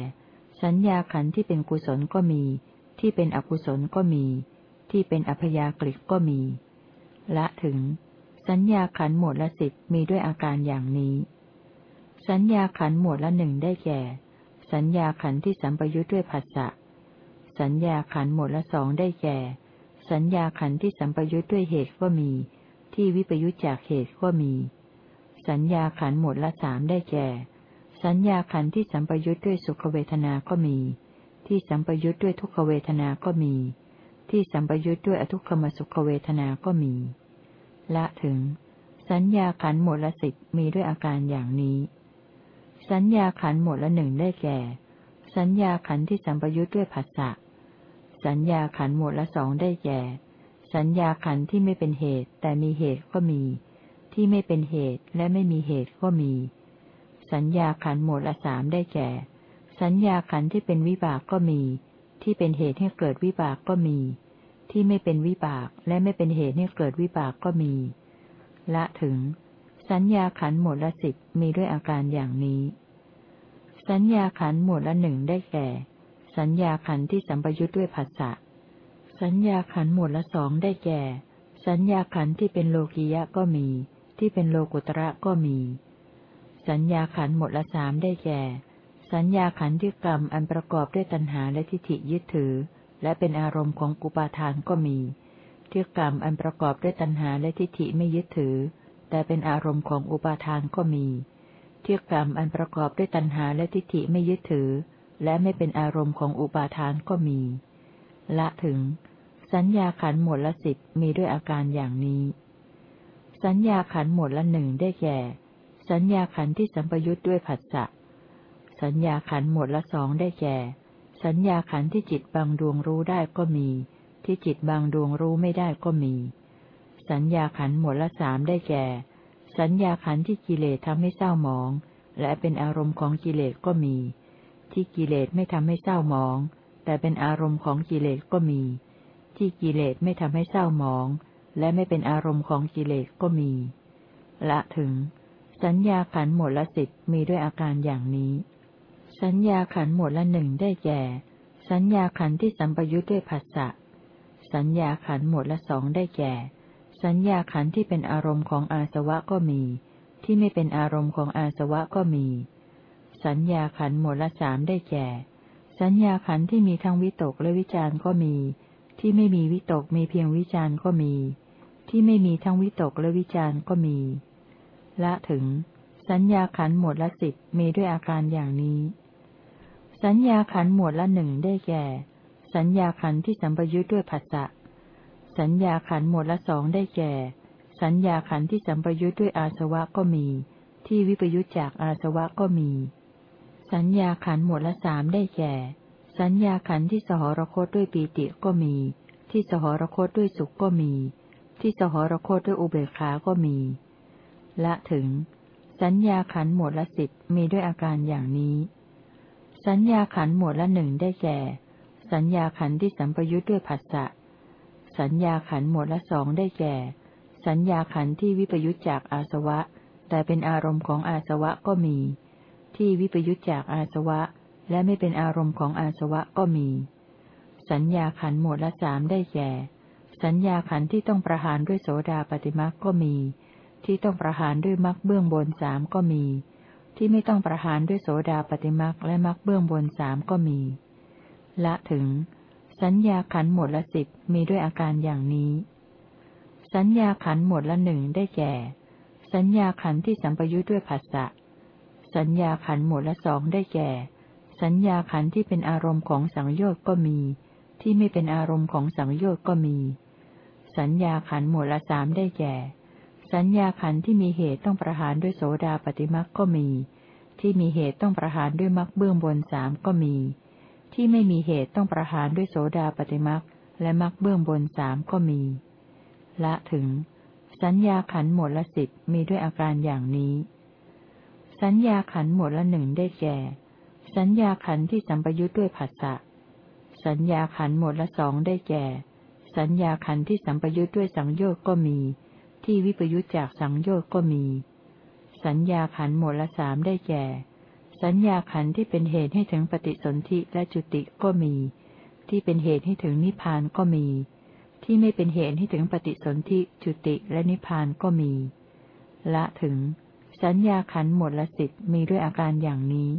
สัญญาขันที่เป็นกุศลก็มี ที่เป็นอกุศลก็มี ที่เป็นอัพยากฤิก็มี ละถึง สัญญาขันหมดละสิบมีด้วยอาการอย่างนี้ สัญญาขันหมดละหนึ่งได้แก่ สัญญาขันที่สัมปยุทธ์ด้วยภาษะสัญญาขันหมดละสองได้แก่ สัญญาขันที่สัมปยุทธ์ด้วยเหตุก็มี ที่วิปยุทธจากเหตุก็มี สัญญาขันหมดละสามได้แก่ สัญญาขันธ์ที่สัมปยุทธ์ด้วยสุขเวทนาก็มี ที่สัมปยุทธ์ด้วยทุกขเวทนาก็มี ที่สัมปยุทธ์ด้วยอทุกขมสุขเวทนาก็มี ละถึง สัญญาขันธ์หมดละสิบมีด้วยอาการอย่างนี้ สัญญาขันหมดละหนึ่งได้แก่ สัญญาขันที่สัมปยุทธ์ด้วยผัสสะสัญญาขันหมดละสองได้แก่ สัญญาขันที่ไม่เป็นเหตุ แต่มีเหตุก็มี ที่ไม่เป็นเหตุและไม่มีเหตุก็มี สัญญาขันหมดละสามได้แก่ สัญญาขันที่เป็นวิบากก็มี ที่เป็นเหตุให้เกิดวิบากก็มี ที่ไม่เป็นวิบากและไม่เป็นเหตุให้เกิดวิบากก็มี ละถึง สัญญาขันหมดละสิบมีด้วยอาการอย่างนี้ สัญญาขันหมดละหนึ่งได้แก่ สัญญาขันที่สัมปยุทธ์ด้วยผัสสะสัญญาขันหมดละสองได้แก่ สัญญาขันที่เป็นโลกิยะก็มี ที่เป็นโลกุตระก็มี สัญญาขันหมดละสามได้แก่ สัญญาขันที่กรรมอันประกอบด้วยตัณหาและทิฏฐิยึดถือ และเป็นอารมณ์ของกุปาทานก็มีที่กรรมอันประกอบด้วยตัณหาและทิฏฐิไม่ยึดถือ แต่เป็นอารมณ์ของอุปาทานก็มี เที่กรรมอันประกอบด้วยตัณหาและทิฏฐิไม่ยึดถือ และไม่เป็นอารมณ์ของอุปาทานก็มี ละถึง สัญญาขันหมดละสิบมีด้วยอาการอย่างนี้ สัญญาขันหมดละหนึ่งได้แก่ สัญญาขันที่สัมปยุทธ์ด้วยผัสสะสัญญาขันหมดละสองได้แก่ สัญญาขันที่จิตบางดวงรู้ได้ก็มี ที่จิตบางดวงรู้ไม่ได้ก็มี สัญญาขันหมวดละสามได้แก่ สัญญาขันที่กิเลสทำให้เศร้าหมอง และเป็นอารมณ์ของกิเลสก็มี ที่กิเลสไม่ทำให้เศร้าหมอง แต่เป็นอารมณ์ของกิเลสก็มี ที่กิเลสไม่ทำให้เศร้าหมอง และไม่เป็นอารมณ์ของกิเลสก็มี ละถึง สัญญาขันหมวดละสิบมีด้วยอาการอย่างนี้ สัญญาขันหมวดละหนึ่งได้แก่ สัญญาขันที่สัมปยุทธ์ด้วยผัสสะสัญญาขันหมวดละสองได้แก่ สัญญาขันที่เป็นอารมณ์ของอาสวะก็มี ที่ไม่เป็นอารมณ์ของอาสวะก็มี สัญญาขันหมวดละสามได้แก่ สัญญาขันที่มีทั้งวิตกและวิจารณ์ก็มี ที่ไม่มีวิตกมีเพียงวิจารณ์ก็มี ที่ไม่มีทั้งวิตกและวิจารณ์ก็มี ละถึง สัญญาขันหมวดละสิบมีด้วยอาการอย่างนี้ สัญญาขันหมวดละหนึ่งได้แก่ สัญญาขันที่สัมปยุทธ์ด้วยผัสสะ สัญญาขันหมวดละสองได้แก่ สัญญาขันที่สัมปยุทธ์ด้วยอาสวะก็มี ที่วิปยุทธจากอาสวะก็มี สัญญาขันหมวดละสามได้แก่ สัญญาขันที่สหรคตด้วยปีติก็มี ที่สหรคตด้วยสุขก็มี ที่สหรคตด้วยอุเบกขาก็มี ละถึง สัญญาขันหมวดละสิบมีด้วยอาการอย่างนี้ สัญญาขันหมวดละหนึ่งได้แก่ สัญญาขันที่สัมปยุทธ์ด้วยผัสสะ สัญญาขันหมวดละสองได้แก่ สัญญาขันที่วิปยุทธจากอาสวะ แต่เป็นอารมณ์ของอาสวะก็มี ที่วิปยุทธจากอาสวะ และไม่เป็นอารมณ์ของอาสวะก็มี สัญญาขันหมวดละสามได้แก่ สัญญาขันที่ต้องประหารด้วยโสดาปฏิมักก็มี ที่ต้องประหารด้วยมักเบื้องบนสามก็มี ที่ไม่ต้องประหารด้วยโสดาปฏิมักและมักเบื้องบนสามก็มี ละถึง สัญญาขันหมดละสิบมีด้วยอาการอย่างนี้ สัญญาขันหมดละหนึ่งได้แก่ สัญญาขันที่สัมปยุทธ์ด้วยผัสสะสัญญาขันหมดละสองได้แก่ สัญญาขันที่เป็นอารมณ์ของสังโยชน์ก็มี ที่ไม่เป็นอารมณ์ของสังโยชน์ก็มี สัญญาขันหมดละสามได้แก่ สัญญาขันที่มีเหตุต้องประหารด้วยโสดาปฏิมักก็มี ที่มีเหตุต้องประหารด้วยมักเบื้องบนสามก็มี ที่ไม่มีเหตุต้องประหารด้วยโสดาปฏิมักและมักเบื้องบนสามก็มี ละถึง สัญญาขันหมวดละสิบมีด้วยอาการอย่างนี้ สัญญาขันหมวดละหนึ่งได้แก่ สัญญาขันที่สัมปยุทธ์ด้วยผัสสะสัญญาขันหมวดละสองได้แก่ สัญญาขันที่สัมปยุทธ์ด้วยสังโยชน์ก็มี ที่วิปยุทธจากสังโยชน์ก็มี สัญญาขันหมวดละสามได้แก่ สัญญาขันธ์ที่เป็นเหตุให้ถึงปฏิสนธิและจุติก็มี ที่เป็นเหตุให้ถึงนิพพานก็มี ที่ไม่เป็นเหตุให้ถึงปฏิสนธิจุติและนิพพานก็มี ละถึง สัญญาขันธ์หมดละสิบมีด้วยอาการอย่างนี้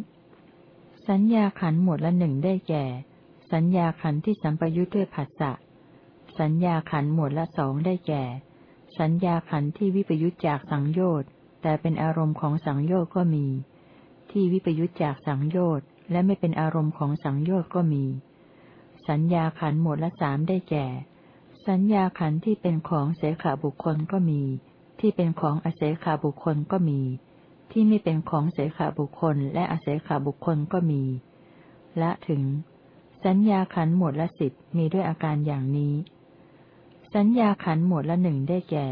สัญญาขันธ์หมดละหนึ่งได้แก่ สัญญาขันธ์ที่สัมปยุทธ์ด้วยผัสสะสัญญาขันธ์หมดละสองได้แก่ สัญญาขันธ์ที่วิปยุทธจากสังโยชน์แต่เป็นอารมณ์ของสังโยชน์ก็มี ที่วิปยุจจากสังโยชน์และไม่เป็นอารมณ์ของสังโยชน์ก็มี สัญญาขันหมดละสามได้แก่ สัญญาขันที่เป็นของเสขาบุคคลก็มี ที่เป็นของอเสขาบุคคลก็มี ที่ไม่เป็นของเสขาบุคคลและอเสขาบุคคลก็มี ละถึง สัญญาขันหมดละสิบมีด้วยอาการอย่างนี้ สัญญาขันหมดละหนึ่งได้แก่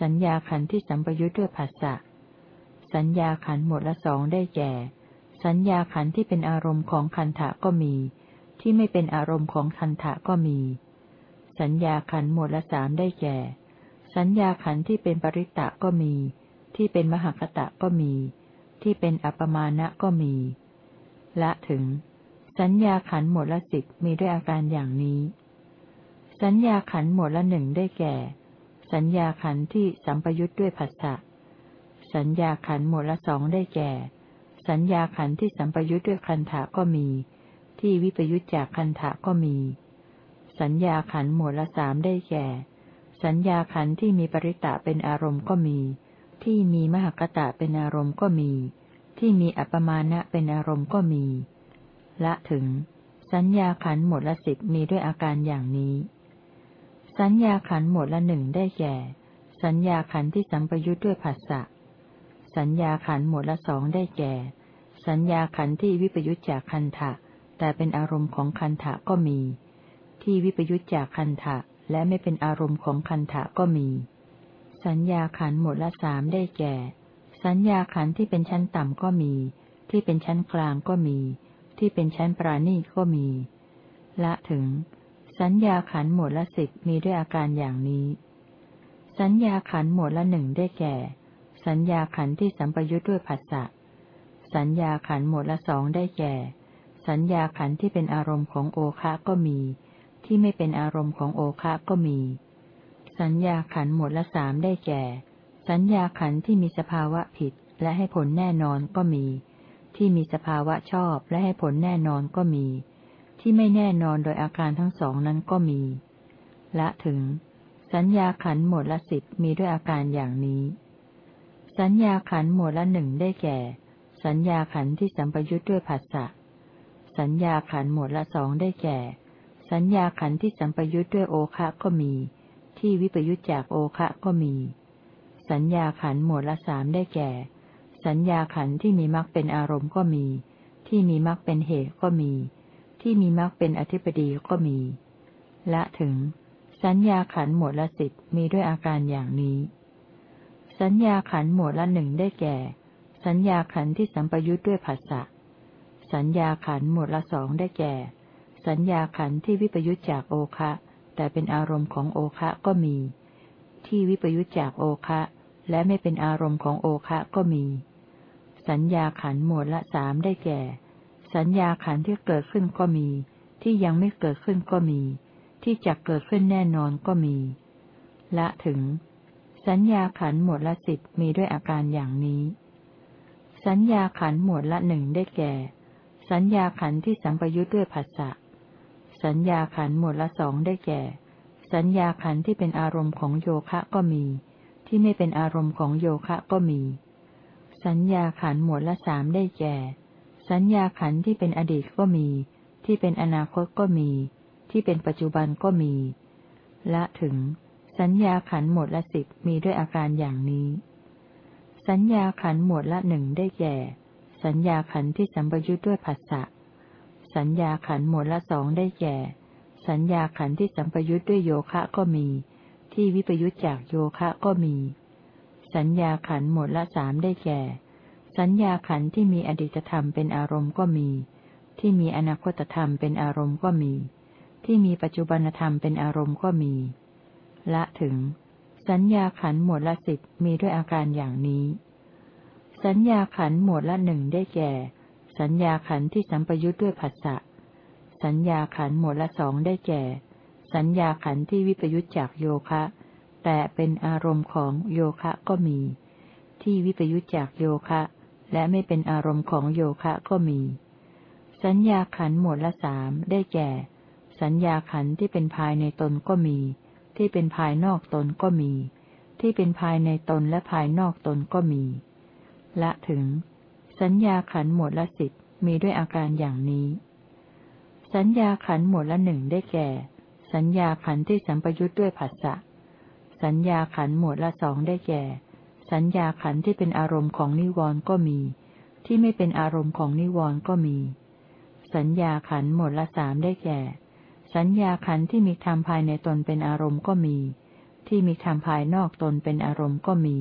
สัญญาขันที่สัมปยุทธ์ด้วยภาษะ สัญญาขันหมดละสองได้แก่ สัญญาขันที่เป็นอารมณ์ของคันถะก็มี ที่ไม่เป็นอารมณ์ของคันถะก็มี สัญญาขันหมดละสามได้แก่ สัญญาขันที่เป็นปริตะก็มี ที่เป็นมหคตะก็มี ที่เป็นอัปมาณะก็มี ละถึง สัญญาขันหมดละสิบมีด้วยอาการอย่างนี้ สัญญาขันหมดละหนึ่งได้แก่ สัญญาขันที่สัมปยุทธ์ด้วยผัสสะ สัญญาขันหมวดละสองได้แก่ สัญญาขันที่สัมปยุทธ์ด้วยคันถะก็มี ที่วิปยุทธจากคันถะก็มี สัญญาขันหมวดละสามได้แก่ สัญญาขันที่มีปริตะเป็นอารมณ์ก็มี ที่มีมหกตะเป็นอารมณ์ก็มี ที่มีอัปมาณะเป็นอารมณ์ก็มี ละถึง สัญญาขันหมดละสิบมีด้วยอาการอย่างนี้ สัญญาขันหมดละหนึ่งได้แก่ สัญญาขันที่สัมปยุทธ์ด้วยภาษะ สัญญาขันหมวดละสองได้แก่ สัญญาขันที่วิปยุจจากคันทะแต่เป็นอารมณ์ของคันทะก็มี ที่วิปยุจจากคันทะและไม่เป็นอารมณ์ของคันทะก็มี สัญญาขันหมวดละสามได้แก่ สัญญาขันที่เป็นชั้นต่ำก็มี ที่เป็นชั้นกลางก็มี ที่เป็นชั้นปราณีก็มี ละถึง สัญญาขันหมวดละสิบมีด้วยอาการอย่างนี้ สัญญาขันหมวดละหนึ่งได้แก่ สัญญาขันที่สัมปยุทธ์ด้วยผัสสะ สัญญาขันหมวดละสองได้แก่ สัญญาขันที่เป็นอารมณ์ของโอคะก็มี ที่ไม่เป็นอารมณ์ของโอคะก็มี สัญญาขันหมดละสามได้แก่ สัญญาขันที่มีสภาวะผิดและให้ผลแน่นอนก็มี ที่มีสภาวะชอบและให้ผลแน่นอนก็มี ที่ไม่แน่นอนโดยอาการทั้งสองนั้นก็มี ละถึง สัญญาขันหมดละสิบมีด้วยอาการอย่างนี้ สัญญาขันหมวดละหนึ่งได้แก่ สัญญาขันที่สัมปยุทธ์ด้วยผัสสะสัญญาขันหมวดละสองได้แก่ สัญญาขันที่สัมปยุทธ์ด้วยโอคะก็มี ที่วิปยุทธจากโอคะก็มี สัญญาขันหมวดละสามได้แก่ สัญญาขันที่มีมรรคเป็นอารมณ์ก็มี ที่มีมรรคเป็นเหตุก็มี ที่มีมรรคเป็นอธิปดีก็มี ละถึง สัญญาขันหมวดละสิบมีด้วยอาการอย่างนี้ สัญญาขันหมวดละหนึ่งได้แก่ สัญญาขันที่สัมปยุทธ์ด้วยภาษะสัญญาขันหมวดละสองได้แก่ สัญญาขันที่วิปยุจจากโอคะ แต่เป็นอารมณ์ของโอคะก็มี ที่วิปยุจจากโอคะ และไม่เป็นอารมณ์ของโอคะก็มี สัญญาขันหมวดละสามได้แก่ สัญญาขันที่เกิดขึ้นก็มี ที่ยังไม่เกิดขึ้นก็มี ที่จะเกิดขึ้นแน่นอนก็มี ละถึง สัญญาขันหมวดละสิบมีด้วยอาการอย่างนี้ สัญญาขันหมวดละหนึ่งได้แก่ สัญญาขันที่สัมปยุทธ์ด้วยภาษะสัญญาขันหมวดละสองได้แก่ สัญญาขันที่เป็นอารมณ์ของโยคะก็มี ที่ไม่เป็นอารมณ์ของโยคะก็มี สัญญาขันหมวดละสามได้แก่ สัญญาขันที่เป็นอดีตก็มี ที่เป็นอนาคตก็มี ที่เป็นปัจจุบันก็มี ละถึง สัญญาขันหมวดละสิบมีด้วยอาการอย่างนี้ สัญญาขันหมวดละหนึ่งได้แก่ สัญญาขันที่สัมปยุทธ์ด้วยภาษะสัญญาขันหมวดละสองได้แก่ สัญญาขันที่สัมปยุทธ์ด้วยโยคะก็มี ที่วิปยุทธจากโยคะก็มี สัญญาขันหมวดละสามได้แก่ สัญญาขันที่มีอดีตธรรมเป็นอารมณ์ก็มี ที่มีอนาคตธรรมเป็นอารมณ์ก็มี ที่มีปัจจุบันธรรมเป็นอารมณ์ก็มี ละถึง สัญญาขันหมวดละสิบมีด้วยอาการอย่างนี้ สัญญาขันหมวดละหนึ่งได้แก่ สัญญาขันที่สัมปยุทธ์ด้วยผัสสะสัญญาขันหมวดละสองได้แก่ สัญญาขันที่วิปยุทธจากโยคะ แต่เป็นอารมณ์ของโยคะก็มี ที่วิปยุทธจากโยคะ และไม่เป็นอารมณ์ของโยคะก็มี สัญญาขันหมวดละสามได้แก่ สัญญาขันที่เป็นภายในตนก็มี ที่เป็นภายนอกตนก็มี ที่เป็นภายในตนและภายนอกตนก็มี ละถึง สัญญาขันหมวดละสิบมีด้วยอาการอย่างนี้ สัญญาขันหมวดละหนึ่งได้แก่ สัญญาขันที่สัมปยุทธ์ด้วยผัสสะสัญญาขันหมวดละสองได้แก่ สัญญาขันที่เป็นอารมณ์ของนิวรณ์ก็มี ที่ไม่เป็นอารมณ์ของนิวรณ์ก็มี สัญญาขันหมวดละสามได้แก่ สัญญาขันที่มีธรรมภายในตนเป็นอารมณ์ก็มี ที่มีธรรมภายนอกตนเป็นอารมณ์ก็มี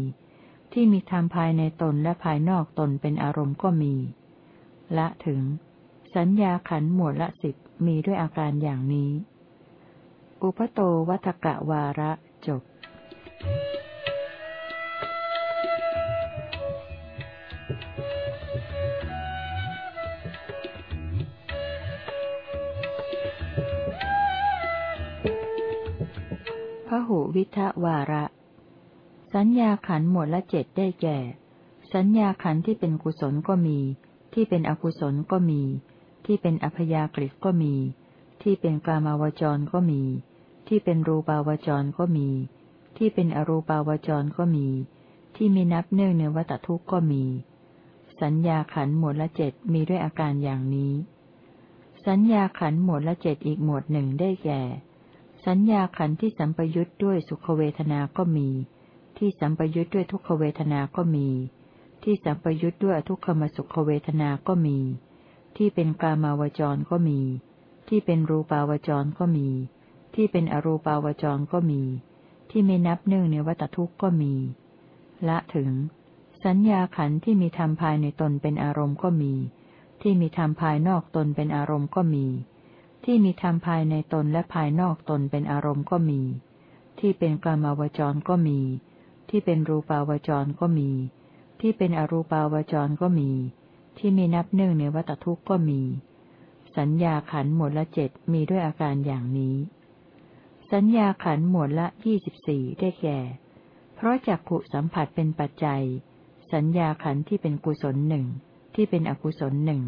ที่มีธรรมภายในตนและภายนอกตนเป็นอารมณ์ก็มี ละถึง สัญญาขันหมวดละสิบมีด้วยอาการอย่างนี้ อุปโตวัตกะวาระจบพ หุวิทะวาระ สัญญาขันหมวดละเจ็ดได้แก่ สัญญาขันที่เป็นกุศลก็มี ที่เป็นอกุศลก็มี ที่เป็นอัพยากฤิก็มี ที่เป็นกามาวจรก็มี ที่เป็นรูปาวจรก็มี ที่เป็นอรูปาวจรก็มี ที่มีนับเนื่องในวัตทุกข์ก็มี สัญญาขันหมวดละเจ็ดมีด้วยอาการอย่างนี้ สัญญาขันหมวดละเจ็ดอีกหมวดหนึ่งได้แก่ สัญญาขันที่สัมปยุทธ์ด้วยสุขเวทนาก็มี ที่สัมปยุทธ์ด้วยทุกขเวทนาก็มี ที่สัมปยุทธ์ด้วยทุกขมสุขเวทนาก็มี ที่เป็นกามาวจรก็มี ที่เป็นรูปาวจรก็มี ที่เป็นอรูปาวจรก็มี ที่ไม่นับหนึ่งในวัตทุกข์ก็มี ละถึง สัญญาขันธ์ที่มีธรรมภายในตนเป็นอารมณ์ก็มี ที่มีธรรมภายนอกตนเป็นอารมณ์ก็มี ที่มีธรรมภายในตนและภายนอกตนเป็นอารมณ์ก็มี ที่เป็นกลามาวจรก็มี ที่เป็นรูปาวจรก็มี ที่เป็นอรูปาวจรก็มี ที่มีนับหนึ่งในวัตทุกข์ก็มี สัญญาขันหมวดละเจ็ดมีด้วยอาการอย่างนี้ สัญญาขันหมวดละยี่สิบสี่ได้แก่ เพราะจักขุสัมผัสเป็นปัจจัย สัญญาขันที่เป็นกุศลหนึ่งที่เป็นอกุศลหนึ่ง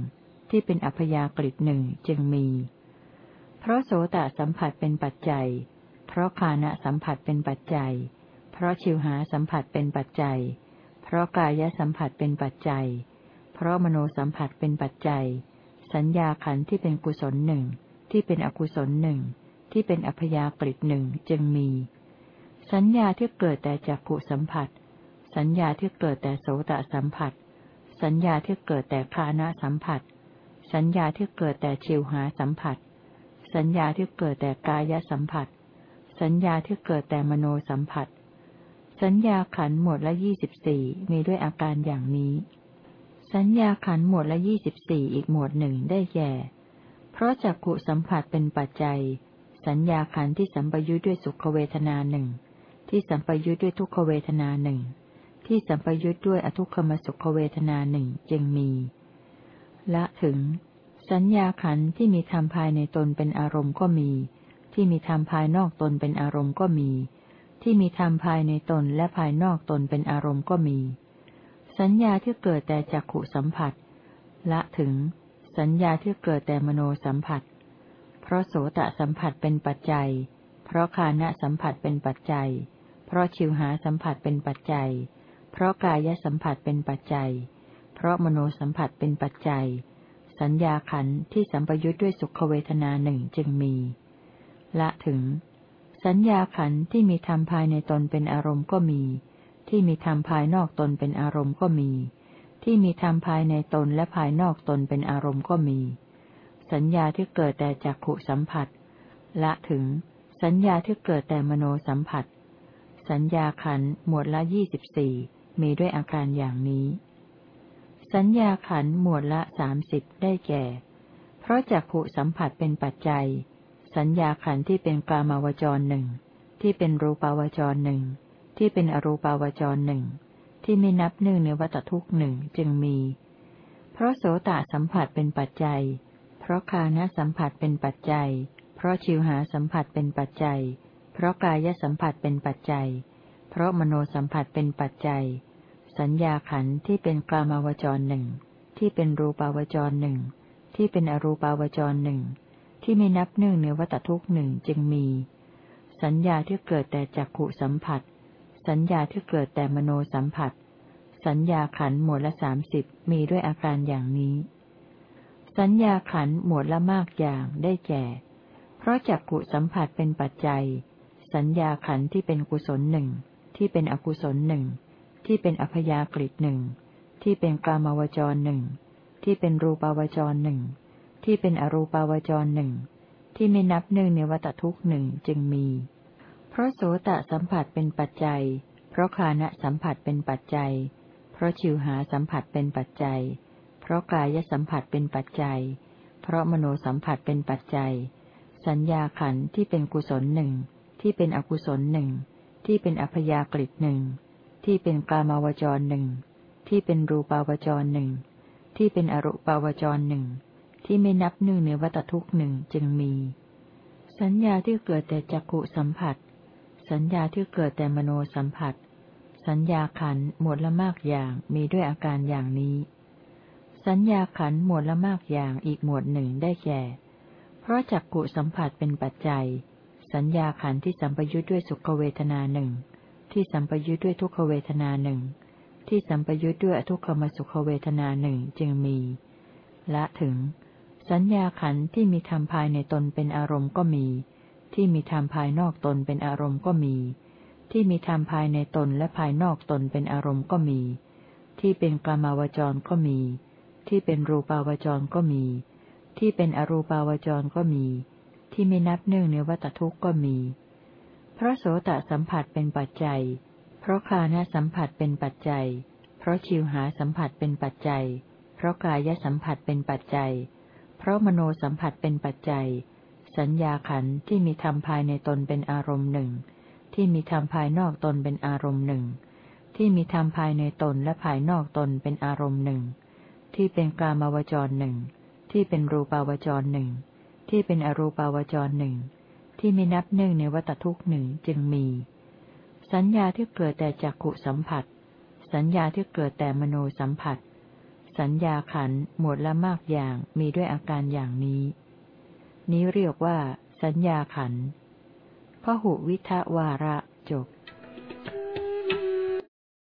ที่เป็นอัพยากฤิหนึ่งจึงมี เพราะโสตสัมผัสเป็นปัจจัย เพราะคานะสัมผัสเป็นปัจจัย เพราะชิวหาสัมผัสเป็นปัจจัย เพราะกายสัมผัสเป็นปัจจัย เพราะมโนสัมผัสเป็นปัจจัย สัญญาขันธ์ที่เป็นกุศลหนึ่งที่เป็นอกุศลหนึ่งที่เป็นอัพยากฤิหนึ่งจึงมี สัญญาที่เกิดแต่จักขุสัมผัส สัญญาที่เกิดแต่โสตสัมผัส สัญญาที่เกิดแต่คานะสัมผัส สัญญาที่เกิดแต่ชิวหาสัมผัส สัญญาที่เกิดแต่กายสัมผัส สัญญาที่เกิดแต่มโนสัมผัส สัญญาขันหมวดละยี่สิบสี่มีด้วยอาการอย่างนี้ สัญญาขันหมวดละยี่สิบสี่อีกหมวดหนึ่งได้แก่ เพราะจักขุสัมผัสเป็นปัจจัย สัญญาขันที่สัมปยุทธ์ด้วยสุขเวทนาหนึ่ง ที่สัมปยุทธ์ด้วยทุกขเวทนาหนึ่ง ที่สัมปยุทธ์ด้วยอทุกขมสุขเวทนาหนึ่งจึงมี ละถึง สัญญาขันธ์ที่มีธรรมภายในตนเป็นอารมณ์ก็มี ที่มีธรรมภายนอกตนเป็นอารมณ์ก็มี ที่มีธรรมภายในตนและภายนอกตนเป็นอารมณ์ก็มี สัญญาที่เกิดแต่จักขุสัมผัส ละถึง สัญญาที่เกิดแต่มโนสัมผัส เพราะโสตสัมผัสเป็นปัจจัย เพราะคานะสัมผัสเป็นปัจจัย เพราะชิวหาสัมผัสเป็นปัจจัย เพราะกายสัมผัสเป็นปัจจัย เพราะมโนสัมผัสเป็นปัจจัย สัญญาขันธ์ที่สัมปยุทธ์ด้วยสุขเวทนาหนึ่งจึงมี ละถึง สัญญาขันธ์ที่มีธรรมภายในตนเป็นอารมณ์ก็มี ที่มีธรรมภายนอกตนเป็นอารมณ์ก็มี ที่มีธรรมภายในตนและภายนอกตนเป็นอารมณ์ก็มี สัญญาที่เกิดแต่จักขุสัมผัส ละถึง สัญญาที่เกิดแต่มโนสัมผัส สัญญาขันธ์หมวดละยี่สิบสี่มีด้วยอาการอย่างนี้ สัญญาขันหมวดละสามสิบได้แก่ เพราะจักขุสัมผัสเป็นปัจจัย สัญญาขันที่เป็นกามาวจรหนึ่งที่เป็นรูปาวจรหนึ่งที่เป็นอรูปาวจรหนึ่งที่ไม่นับหนึ่งในวัตทุกหนึ่งจึงมี เพราะโสตสัมผัสเป็นปัจจัย เพราะคานะสัมผัสเป็นปัจจัย เพราะชิวหาสัมผัสเป็นปัจจัย เพราะกายสัมผัสเป็นปัจจัย เพราะมโนสัมผัสเป็นปัจจัย สัญญาขันธ์ที่เป็นกามาวจรหนึ่งที่เป็นรูปาวจรหนึ่งที่เป็นอรูปาวจรหนึ่งที่ไม่นับหนึ่งในวัตทุกหนึ่งจึงมี สัญญาที่เกิดแต่จักขุสัมผัส สัญญาที่เกิดแต่มโนสัมผัส สัญญาขันหมวดละสามสิบมีด้วยอาการอย่างนี้ สัญญาขันหมวดละมากอย่างได้แก่ เพราะจักขุสัมผัสเป็นปัจจัย สัญญาขันที่เป็นกุศลหนึ่งที่เป็นอกุศลหนึ่ง ที่เป็นอัพยากฤิหนึ่งที่เป็นกามาวจรหนึ่งที่เป็นรูปาวจรหนึ่งที่เป็นอรูปาวจรหนึ่งที่ไม่นับหนึ่งในวัตทุกข์หนึ่งจึงมี เพราะโสตสัมผัสเป็นปัจจัย เพราะคานะสัมผัสเป็นปัจจัย เพราะชิวหาสัมผัสเป็นปัจจัย เพราะกายสัมผัสเป็นปัจจัย เพราะมโนสัมผัสเป็นปัจจัย สัญญาขันธ์ที่เป็นกุศลหนึ่งที่เป็นอกุศลหนึ่งที่เป็นอัพยากฤิหนึ่ง ที่เป็นกามาวจรหนึ่งที่เป็นรูปาวจรหนึ่งที่เป็นอรูปาวจรหนึ่งที่ไม่นับหนึ่งในวัตทุกข์หนึ่งจึงมี สัญญาที่เกิดแต่จักขุสัมผัส สัญญาที่เกิดแต่มโนสัมผัส สัญญาขันหมวดละมากอย่างมีด้วยอาการอย่างนี้ สัญญาขันหมวดละมากอย่างอีกหมวดหนึ่งได้แก่ เพราะจักขุสัมผัสเป็นปัจจัย สัญญาขันที่สัมปยุทธ์ด้วยสุขเวทนาหนึ่ง ที่สัมปยุทธ์ด้วยทุกขเวทนาหนึ่ง ที่สัมปยุทธ์ด้วยอทุกขมสุขเวทนาหนึ่งจึงมี ละถึง สัญญาขันธ์ที่มีธรรมภายในตนเป็นอารมณ์ก็มี ที่มีธรรมภายนอกตนเป็นอารมณ์ก็มี ที่มีธรรมภายในตนและภายนอกตนเป็นอารมณ์ก็มี ที่เป็นกามาวจรก็มี ที่เป็นรูปาวจรก็มี ที่เป็นอรูปาวจรก็มี ที่ไม่นับเนื่องในวัตทุกข์ก็มี พราะโสตสัมผัสเป็นปัจจัย เพราะคานะสัมผัสเป็นปัจจัย เพราะชิวหาสัมผัสเป็นปัจจัย เพราะกายสัมผัสเป็นปัจจัย เพราะมโนสัมผัสเป็นปัจจัย สัญญาขันธ์ที่มีธรรมภายในตนเป็นอารมณ์หนึ่ง ที่มีธรรมภายนอกตนเป็นอารมณ์หนึ่ง ที่มีธรรมภายในตนและภายนอกตนเป็นอารมณ์หนึ่ง ที่เป็นกลามาวจรหนึ่ง ที่เป็นรูปาวจรหนึ่ง ที่เป็นอรูปาวจรหนึ่ง ที่ไม่นับหนึ่งในวัตทุกหนึ่งจึงมี สัญญาที่เกิดแต่จักขุสัมผัส สัญญาที่เกิดแต่มโนสัมผัส สัญญาขันหมวดละมากอย่างมีด้วยอาการอย่างนี้ นี้เรียกว่า สัญญาขันพหุวิทวาระจบ